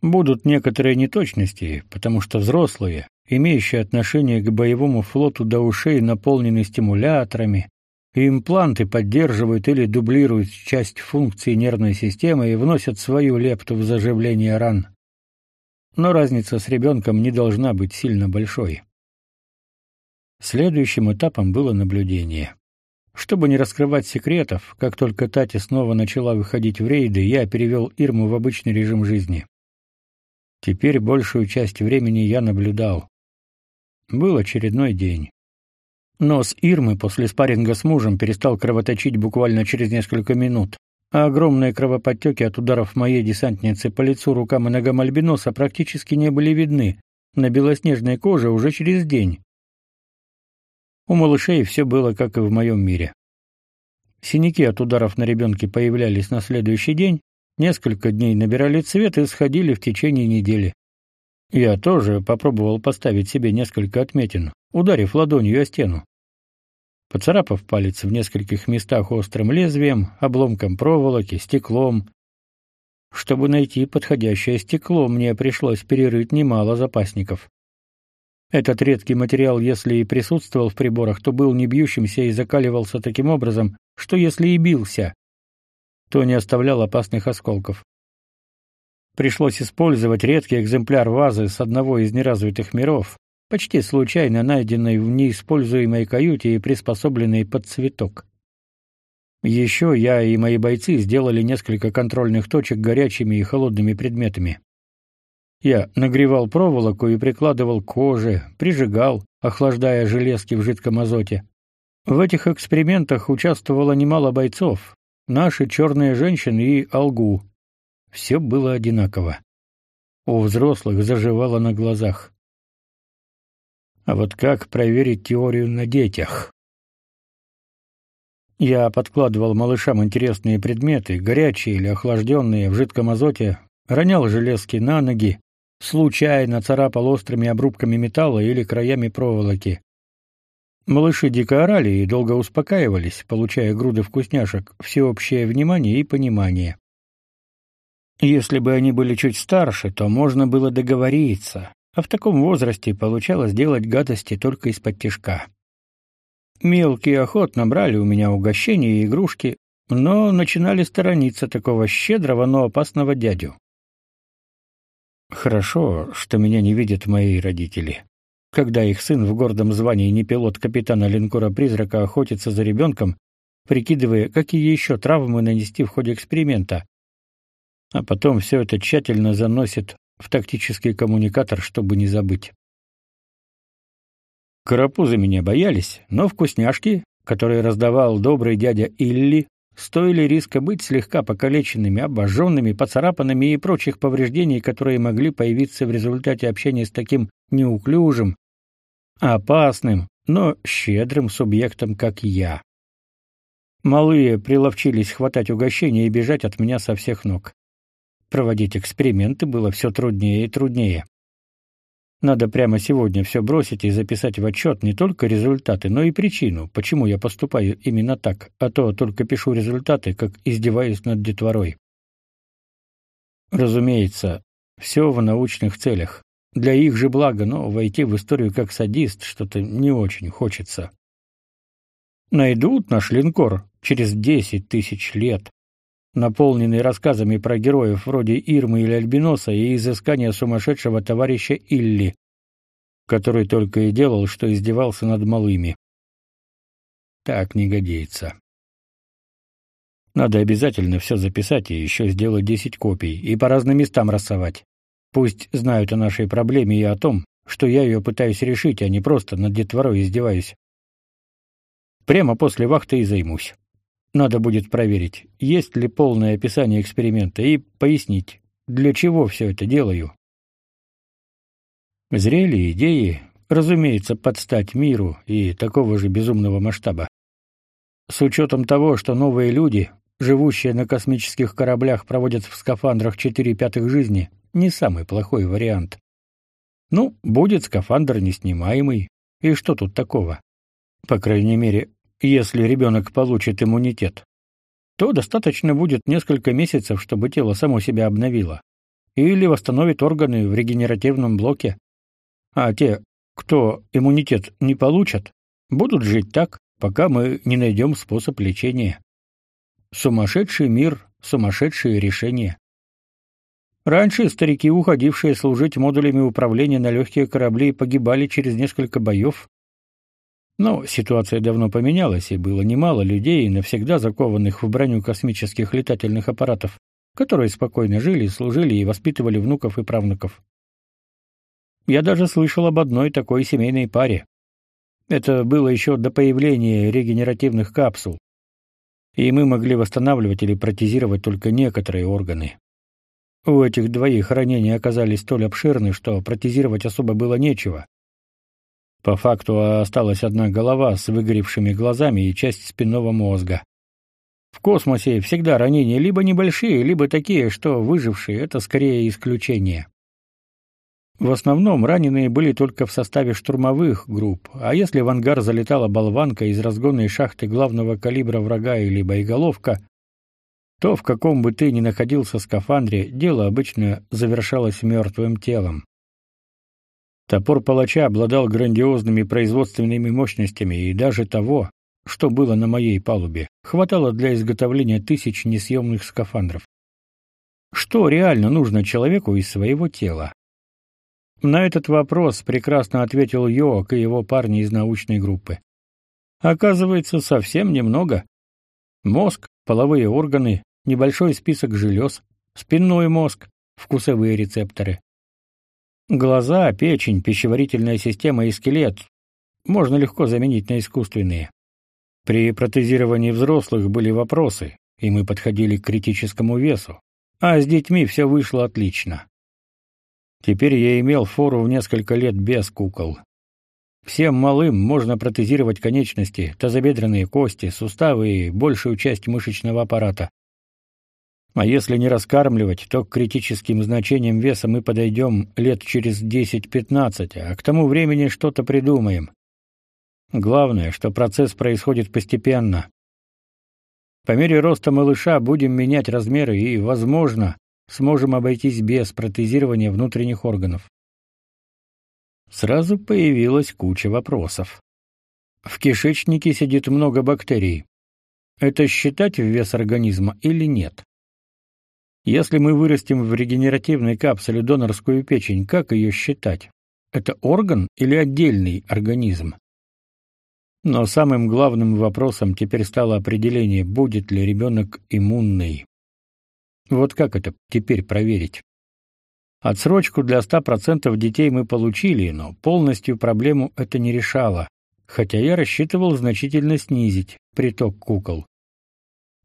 Будут некоторые неточности, потому что взрослые, имеющие отношение к боевому флоту до ушей, наполнены стимуляторами, и импланты поддерживают или дублируют часть функций нервной системы и вносят свою лепту в заживление ран. Но разница с ребенком не должна быть сильно большой. Следующим этапом было наблюдение. Чтобы не раскрывать секретов, как только Тати снова начала выходить в рейды, я перевел Ирму в обычный режим жизни. Теперь большую часть времени я наблюдал. Был очередной день. Нос Ирмы после спарринга с мужем перестал кровоточить буквально через несколько минут, а огромные кровоподтеки от ударов моей десантницы по лицу, рукам и ногам альбиноса практически не были видны на белоснежной коже уже через день. У малышей все было как и в моем мире. Синяки от ударов на ребенке появлялись на следующий день, несколько дней набирали цвет и сходили в течение недели. Я тоже попробовал поставить себе несколько отметин, ударив ладонью о стену. Поцарапав палец в нескольких местах острым лезвием, обломком проволоки, стеклом. Чтобы найти подходящее стекло, мне пришлось перерыть немало запасников. Этот редкий материал, если и присутствовал в приборах, то был не бьющимся и закаливался таким образом, что если и бился, то не оставлял опасных осколков. Пришлось использовать редкий экземпляр вазы с одного из неразвитых миров, почти случайно найденной в неиспользуемой каюте и приспособленной под цветок. Еще я и мои бойцы сделали несколько контрольных точек горячими и холодными предметами. Я нагревал проволоку и прикладывал к коже, прижигал, охлаждая железки в жидком азоте. В этих экспериментах участвовало немало бойцов, наши черные женщины и Алгу. Все было одинаково. У взрослых заживало на глазах. А вот как проверить теорию на детях? Я подкладывал малышам интересные предметы, горячие или охлажденные, в жидком азоте, ронял железки на ноги, случайно царапал острыми обрубками металла или краями проволоки. Малыши дико орали и долго успокаивались, получая груды вкусняшек, всеобщее внимание и понимание. Если бы они были чуть старше, то можно было договориться, а в таком возрасте получалось делать гадости только из-под тишка. Мелкие охотно брали у меня угощения и игрушки, но начинали сторониться такого щедрого, но опасного дядю. Хорошо, что меня не видят мои родители. Когда их сын в гордом звании не пилот капитана линкора-призрака охотится за ребенком, прикидывая, какие еще травмы нанести в ходе эксперимента, а потом все это тщательно заносит в тактический коммуникатор, чтобы не забыть. Карапузы меня боялись, но вкусняшки, которые раздавал добрый дядя Илли, стоили риска быть слегка покалеченными, обожженными, поцарапанными и прочих повреждений, которые могли появиться в результате общения с таким неуклюжим, опасным, но щедрым субъектом, как я. Малые приловчились хватать угощения и бежать от меня со всех ног. Проводить эксперименты было все труднее и труднее. Надо прямо сегодня все бросить и записать в отчет не только результаты, но и причину, почему я поступаю именно так, а то только пишу результаты, как издеваюсь над детворой. Разумеется, все в научных целях. Для их же блага, но войти в историю как садист что-то не очень хочется. Найдут наш линкор через десять тысяч лет, наполненный рассказами про героев вроде Ирмы или Альбиноса и изыскания сумасшедшего товарища Илли, который только и делал, что издевался над малыми. Так не годится. Надо обязательно все записать и еще сделать десять копий и по разным местам рассовать. Пусть знают о нашей проблеме и о том, что я ее пытаюсь решить, а не просто над детворой издеваюсь. Прямо после вахты и займусь. Надо будет проверить, есть ли полное описание эксперимента и пояснить, для чего все это делаю. Зрели идеи, разумеется, под стать миру и такого же безумного масштаба. С учетом того, что новые люди, живущие на космических кораблях, проводят в скафандрах четыре пятых жизни, не самый плохой вариант. Ну, будет скафандр неснимаемый, и что тут такого? По крайней мере, если ребенок получит иммунитет, то достаточно будет несколько месяцев, чтобы тело само себя обновило. Или восстановит органы в регенеративном блоке. А те, кто иммунитет не получат, будут жить так, пока мы не найдем способ лечения. Сумасшедший мир, сумасшедшие решения. Раньше старики, уходившие служить модулями управления на легкие корабли, погибали через несколько боев, Но ситуация давно поменялась, и было немало людей, навсегда закованных в броню космических летательных аппаратов, которые спокойно жили, служили и воспитывали внуков и правнуков. Я даже слышал об одной такой семейной паре. Это было еще до появления регенеративных капсул. И мы могли восстанавливать или протезировать только некоторые органы. У этих двоих ранения оказались столь обширны, что протезировать особо было нечего. По факту осталась одна голова с выгоревшими глазами и часть спинного мозга. В космосе всегда ранения либо небольшие, либо такие, что выжившие это скорее исключение. В основном раненые были только в составе штурмовых групп, а если в ангар залетала болванка из разгонной шахты главного калибра врага или боеголовка, то в каком бы ты ни находился скафандре, дело обычно завершалось мертвым телом. Топор палача обладал грандиозными производственными мощностями, и даже того, что было на моей палубе, хватало для изготовления тысяч несъемных скафандров. Что реально нужно человеку из своего тела? На этот вопрос прекрасно ответил Йок и его парни из научной группы. Оказывается, совсем немного. Мозг, половые органы, небольшой список желез, спинной мозг, вкусовые рецепторы. Глаза, печень, пищеварительная система и скелет можно легко заменить на искусственные. При протезировании взрослых были вопросы, и мы подходили к критическому весу. А с детьми все вышло отлично. Теперь я имел фору в несколько лет без кукол. Всем малым можно протезировать конечности, тазобедренные кости, суставы и большую часть мышечного аппарата. А если не раскармливать, то к критическим значениям веса мы подойдем лет через 10-15, а к тому времени что-то придумаем. Главное, что процесс происходит постепенно. По мере роста малыша будем менять размеры и, возможно, сможем обойтись без протезирования внутренних органов. Сразу появилась куча вопросов. В кишечнике сидит много бактерий. Это считать в вес организма или нет? Если мы вырастим в регенеративной капсуле донорскую печень, как ее считать? Это орган или отдельный организм? Но самым главным вопросом теперь стало определение, будет ли ребенок иммунный. Вот как это теперь проверить? Отсрочку для 100% детей мы получили, но полностью проблему это не решало, хотя я рассчитывал значительно снизить приток кукол.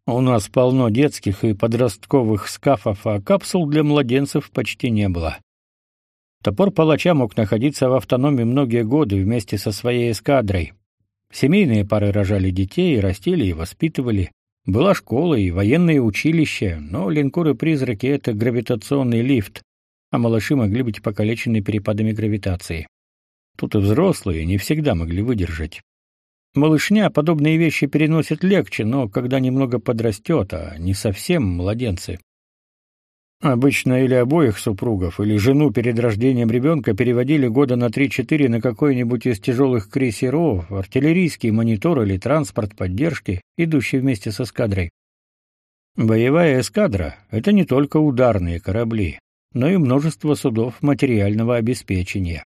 У нас полно детских и подростковых скафов, а капсул для младенцев почти не было. Топор палача мог находиться в автономии многие годы вместе со своей эскадрой. Семейные пары рожали детей, растили и воспитывали. Была школа и военное училище, но линкоры-призраки — это гравитационный лифт, а малыши могли быть покалечены перепадами гравитации. Тут и взрослые не всегда могли выдержать. Малышня подобные вещи переносит легче, но когда немного подрастет, а не совсем младенцы. Обычно или обоих супругов, или жену перед рождением ребенка переводили года на 3-4 на какой-нибудь из тяжелых крейсеров, артиллерийский монитор или транспорт поддержки, идущий вместе с эскадрой. Боевая эскадра — это не только ударные корабли, но и множество судов материального обеспечения.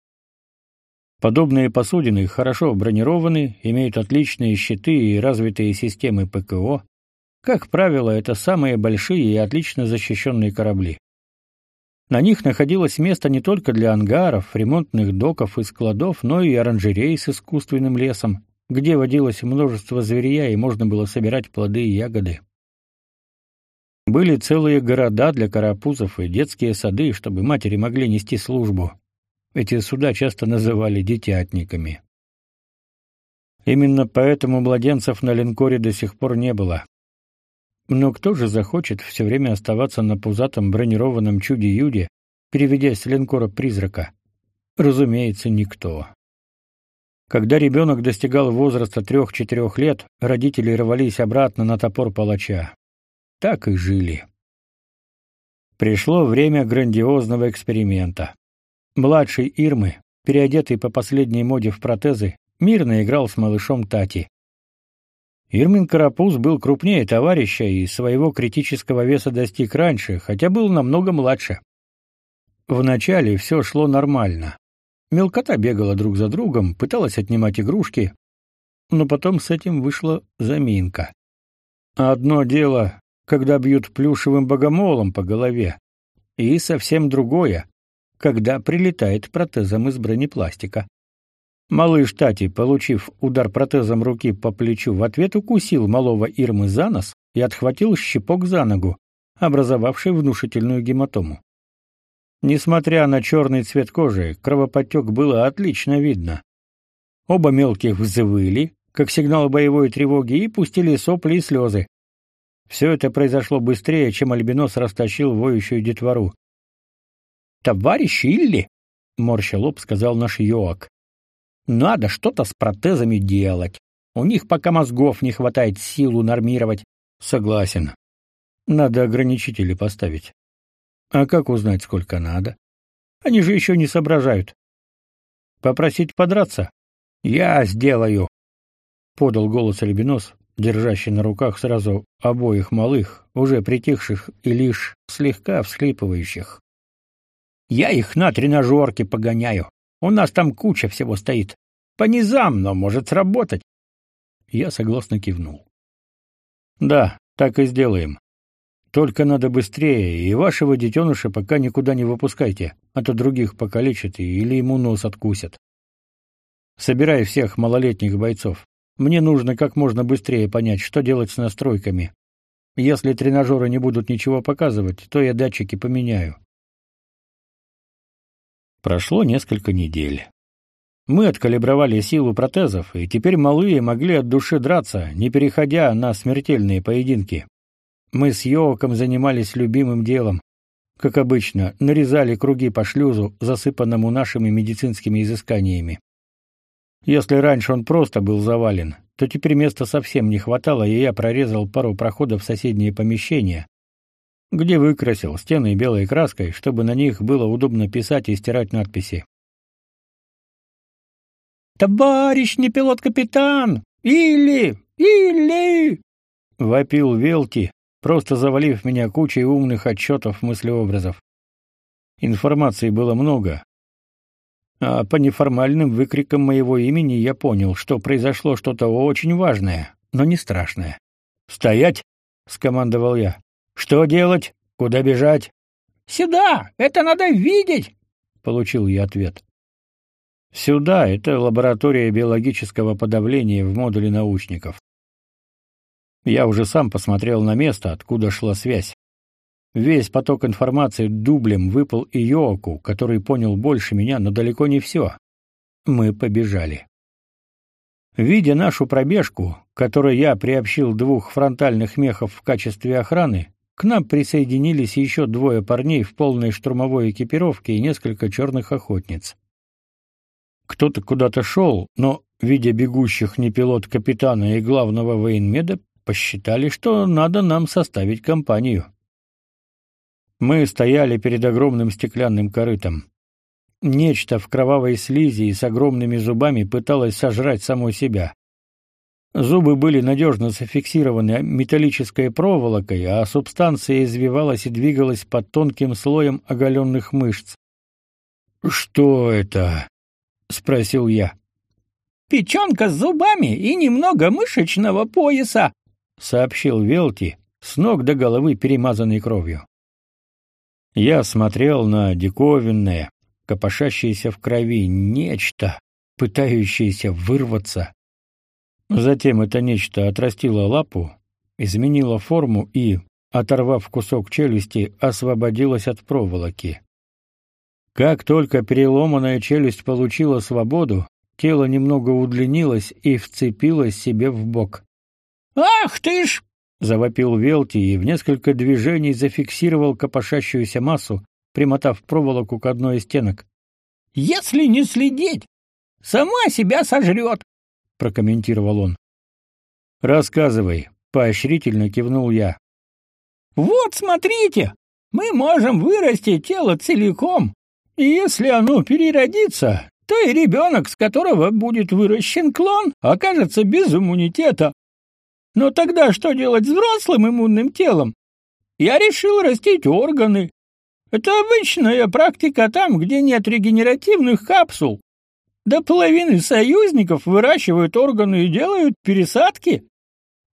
Подобные посудины хорошо бронированы, имеют отличные щиты и развитые системы ПКО, как правило, это самые большие и отлично защищенные корабли. На них находилось место не только для ангаров, ремонтных доков и складов, но и оранжерей с искусственным лесом, где водилось множество зверья и можно было собирать плоды и ягоды. Были целые города для карапузов и детские сады, чтобы матери могли нести службу. Эти суда часто называли детятниками. Именно поэтому младенцев на линкоре до сих пор не было. Но кто же захочет все время оставаться на пузатом бронированном чуде-юде, переведясь с линкора призрака? Разумеется, никто. Когда ребенок достигал возраста трех-четырех лет, родители рвались обратно на топор палача. Так и жили. Пришло время грандиозного эксперимента. Младший Ирмы, переодетый по последней моде в протезы, мирно играл с малышом Тати. Ирмин Карапуз был крупнее товарища и своего критического веса достиг раньше, хотя был намного младше. Вначале все шло нормально. Мелкота бегала друг за другом, пыталась отнимать игрушки, но потом с этим вышла заминка. Одно дело, когда бьют плюшевым богомолом по голове, и совсем другое, когда прилетает протезом из бронепластика. Малыш Тати, получив удар протезом руки по плечу, в ответ укусил малого Ирмы за нос и отхватил щепок за ногу, образовавший внушительную гематому. Несмотря на черный цвет кожи, кровоподтек было отлично видно. Оба мелких взвыли, как сигнал боевой тревоги, и пустили сопли и слезы. Все это произошло быстрее, чем альбинос растащил воющую детвору. «Товарищ Илли!» — морща лоб сказал наш Йоак. «Надо что-то с протезами делать. У них пока мозгов не хватает силу нормировать». «Согласен. Надо ограничители поставить. А как узнать, сколько надо? Они же еще не соображают. Попросить подраться? Я сделаю, подал голос Альбинос, держащий на руках сразу обоих малых, уже притихших и лишь слегка всхлипывающих. Я их на тренажерке погоняю. У нас там куча всего стоит. По низам, но может сработать. Я согласно кивнул. Да, так и сделаем. Только надо быстрее, и вашего детеныша пока никуда не выпускайте, а то других покалечат или ему нос откусят. Собирай всех малолетних бойцов. Мне нужно как можно быстрее понять, что делать с настройками. Если тренажеры не будут ничего показывать, то я датчики поменяю. Прошло несколько недель. Мы откалибровали силу протезов, и теперь малые могли от души драться, не переходя на смертельные поединки. Мы с Йоком занимались любимым делом. Как обычно, нарезали круги по шлюзу, засыпанному нашими медицинскими изысканиями. Если раньше он просто был завален, то теперь места совсем не хватало, и я прорезал пару проходов в соседние помещения, где выкрасил стены белой краской, чтобы на них было удобно писать и стирать надписи. «Товарищ не пилот-капитан! Или! Или!» — вопил Велти, просто завалив меня кучей умных отчетов мыслеобразов. Информации было много. А по неформальным выкрикам моего имени я понял, что произошло что-то очень важное, но не страшное. «Стоять!» — скомандовал я. «Что делать? Куда бежать?» «Сюда! Это надо видеть!» — получил я ответ. «Сюда» — это лаборатория биологического подавления в модуле научников. Я уже сам посмотрел на место, откуда шла связь. Весь поток информации дублем выпал и Йоаку, который понял больше меня, но далеко не все. Мы побежали. Видя нашу пробежку, которой я приобщил двух фронтальных мехов в качестве охраны, к нам присоединились еще двое парней в полной штурмовой экипировке и несколько черных охотниц. Кто-то куда-то шел, но, видя бегущих не пилот капитана и главного военмеда, посчитали, что надо нам составить компанию. Мы стояли перед огромным стеклянным корытом. Нечто в кровавой слизи и с огромными зубами пыталось сожрать само себя. Зубы были надежно зафиксированы металлической проволокой, а субстанция извивалась и двигалась под тонким слоем оголенных мышц. «Что это?» — спросил я. «Печенка с зубами и немного мышечного пояса», сообщил Велти, с ног до головы перемазанный кровью. Я смотрел на диковинное, копошащееся в крови нечто, пытающееся вырваться. Затем это нечто отрастило лапу, изменило форму и, оторвав кусок челюсти, освободилось от проволоки. Как только переломанная челюсть получила свободу, тело немного удлинилось и вцепилось себе в бок. «Ах ты ж!» — завопил Велти и в несколько движений зафиксировал копошащуюся массу, примотав проволоку к одной из стенок. «Если не следить, сама себя сожрет!» — прокомментировал он. «Рассказывай», — поощрительно кивнул я. «Вот смотрите, мы можем вырасти тело целиком, и если оно переродится, то и ребенок, с которого будет выращен клон, окажется без иммунитета. Но тогда что делать с взрослым иммунным телом? Я решил растить органы. Это обычная практика там, где нет регенеративных капсул. До половины союзников выращивают органы и делают пересадки.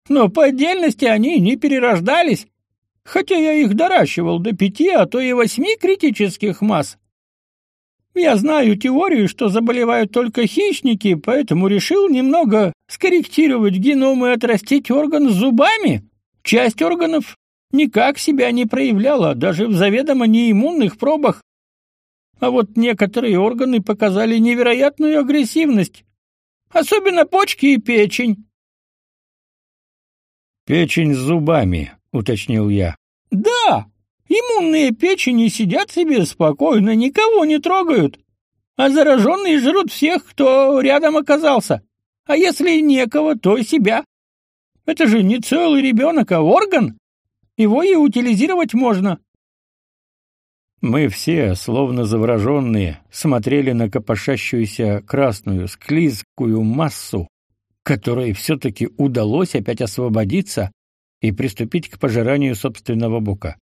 Но по отдельности они не перерождались, хотя я их доращивал до пяти, а то и восьми критических масс. Я знаю теорию, что заболевают только хищники, поэтому решил немного скорректировать геном и отрастить орган с зубами. Часть органов никак себя не проявляла, даже в заведомо неиммунных пробах. А вот некоторые органы показали невероятную агрессивность, особенно почки и печень. Печень с зубами, уточнил я. Да, Иммунные печени сидят себе спокойно, никого не трогают, а зараженные жрут всех, кто рядом оказался. А если некого, то себя. Это же не целый ребенок, а орган. Его и утилизировать можно. Мы все, словно завороженные, смотрели на копошащуюся красную склизкую массу, которой все-таки удалось опять освободиться и приступить к пожиранию собственного бока.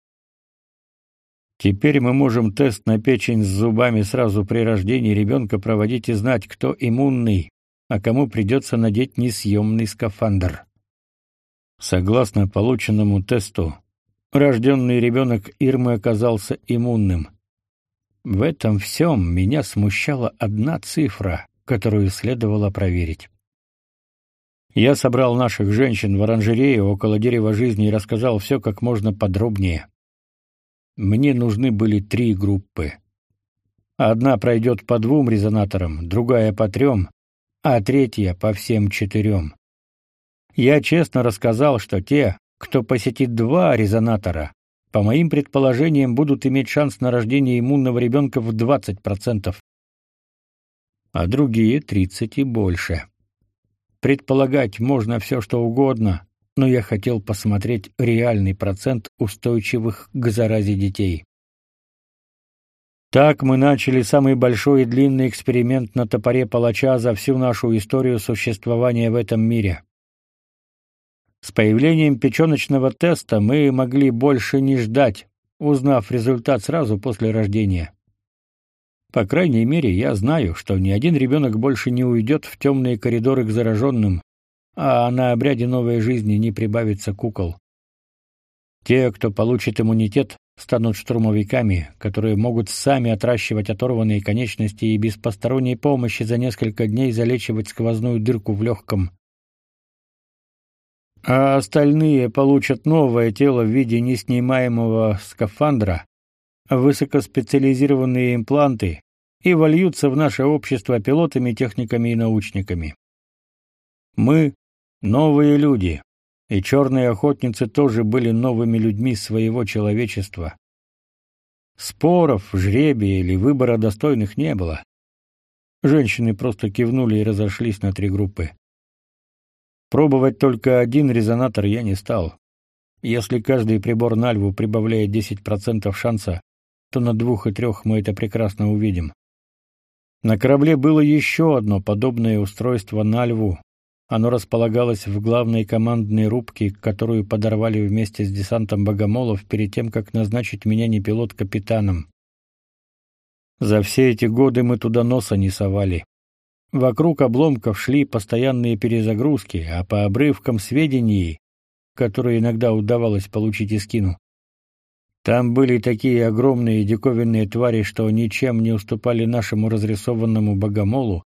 Теперь мы можем тест на печень с зубами сразу при рождении ребенка проводить и знать, кто иммунный, а кому придется надеть несъемный скафандр. Согласно полученному тесту, рожденный ребенок Ирмы оказался иммунным. В этом всем меня смущала одна цифра, которую следовало проверить. Я собрал наших женщин в оранжерее около дерева жизни и рассказал все как можно подробнее. Мне нужны были три группы. Одна пройдет по двум резонаторам, другая по трем, а третья по всем четырем. Я честно рассказал, что те, кто посетит два резонатора, по моим предположениям, будут иметь шанс на рождение иммунного ребенка в 20%, а другие 30 и больше. Предполагать можно все, что угодно, но я хотел посмотреть реальный процент устойчивых к заразе детей. Так мы начали самый большой и длинный эксперимент на топоре палача за всю нашу историю существования в этом мире. С появлением печёночного теста мы могли больше не ждать, узнав результат сразу после рождения. По крайней мере, я знаю, что ни один ребенок больше не уйдет в темные коридоры к зараженным, а на обряде новой жизни не прибавится кукол. Те, кто получит иммунитет, станут штурмовиками, которые могут сами отращивать оторванные конечности и без посторонней помощи за несколько дней залечивать сквозную дырку в легком. А остальные получат новое тело в виде неснимаемого скафандра, высокоспециализированные импланты и вольются в наше общество пилотами, техниками и научниками. Мы Новые люди. И черные охотницы тоже были новыми людьми своего человечества. Споров, жребия или выбора достойных не было. Женщины просто кивнули и разошлись на три группы. Пробовать только один резонатор я не стал. Если каждый прибор на льву прибавляет 10% шанса, то на двух и трех мы это прекрасно увидим. На корабле было еще одно подобное устройство на льву, оно располагалось в главной командной рубке, которую подорвали вместе с десантом богомолов перед тем, как назначить меня не пилот-капитаном. За все эти годы мы туда носа не совали. Вокруг обломков шли постоянные перезагрузки, а по обрывкам сведений, которые иногда удавалось получить из кино, там были такие огромные диковинные твари, что ничем не уступали нашему разрисованному богомолу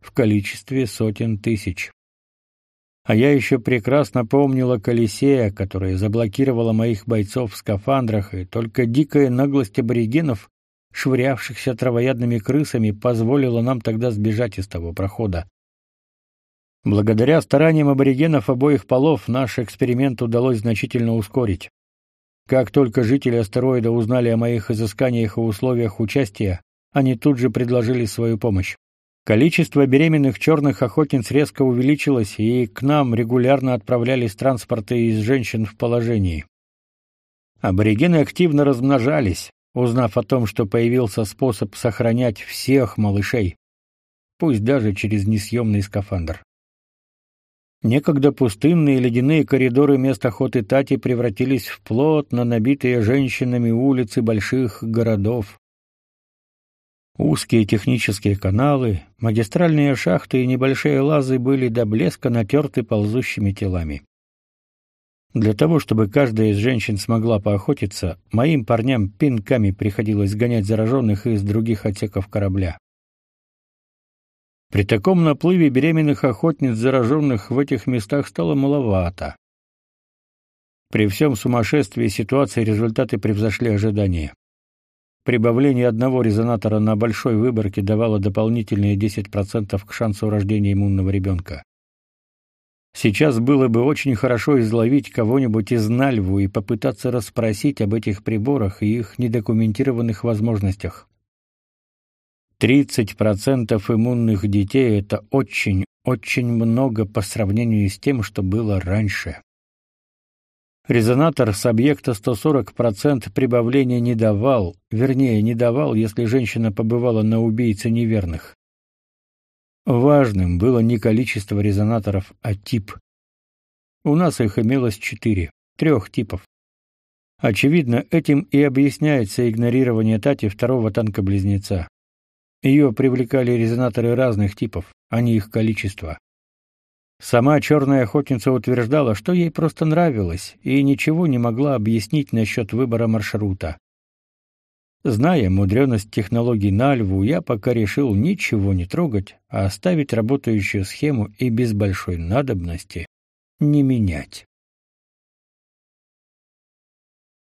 в количестве сотен тысяч. А я еще прекрасно помнила Колесея, которая заблокировала моих бойцов в скафандрах, и только дикая наглость аборигенов, швырявшихся травоядными крысами, позволила нам тогда сбежать из того прохода. Благодаря стараниям аборигенов обоих полов наш эксперимент удалось значительно ускорить. Как только жители астероида узнали о моих изысканиях и условиях участия, они тут же предложили свою помощь. Количество беременных черных охотниц резко увеличилось, и к нам регулярно отправлялись транспорты из женщин в положении. Аборигены активно размножались, узнав о том, что появился способ сохранять всех малышей, пусть даже через несъемный скафандр. Некогда пустынные ледяные коридоры мест охоты Тати превратились в плотно набитые женщинами улицы больших городов. Узкие технические каналы, магистральные шахты и небольшие лазы были до блеска натерты ползущими телами. Для того, чтобы каждая из женщин смогла поохотиться, моим парням пинками приходилось гонять зараженных из других отсеков корабля. При таком наплыве беременных охотниц зараженных в этих местах стало маловато. При всем сумасшествии ситуации результаты превзошли ожидания. Прибавление одного резонатора на большой выборке давало дополнительные 10% к шансу рождения иммунного ребенка. Сейчас было бы очень хорошо изловить кого-нибудь из Нальву и попытаться расспросить об этих приборах и их недокументированных возможностях. 30% иммунных детей это очень, очень много по сравнению с тем, что было раньше. Резонатор с объекта 140% прибавления не давал, вернее, не давал, если женщина побывала на убийце неверных. Важным было не количество резонаторов, а тип. У нас их имелось четыре, трех типов. Очевидно, этим и объясняется игнорирование Тати второго танка-близнеца. Ее привлекали резонаторы разных типов, а не их количество. Сама черная охотница утверждала, что ей просто нравилось, и ничего не могла объяснить насчет выбора маршрута. Зная мудреность технологий Нальву, я пока решил ничего не трогать, а оставить работающую схему и без большой надобности не менять.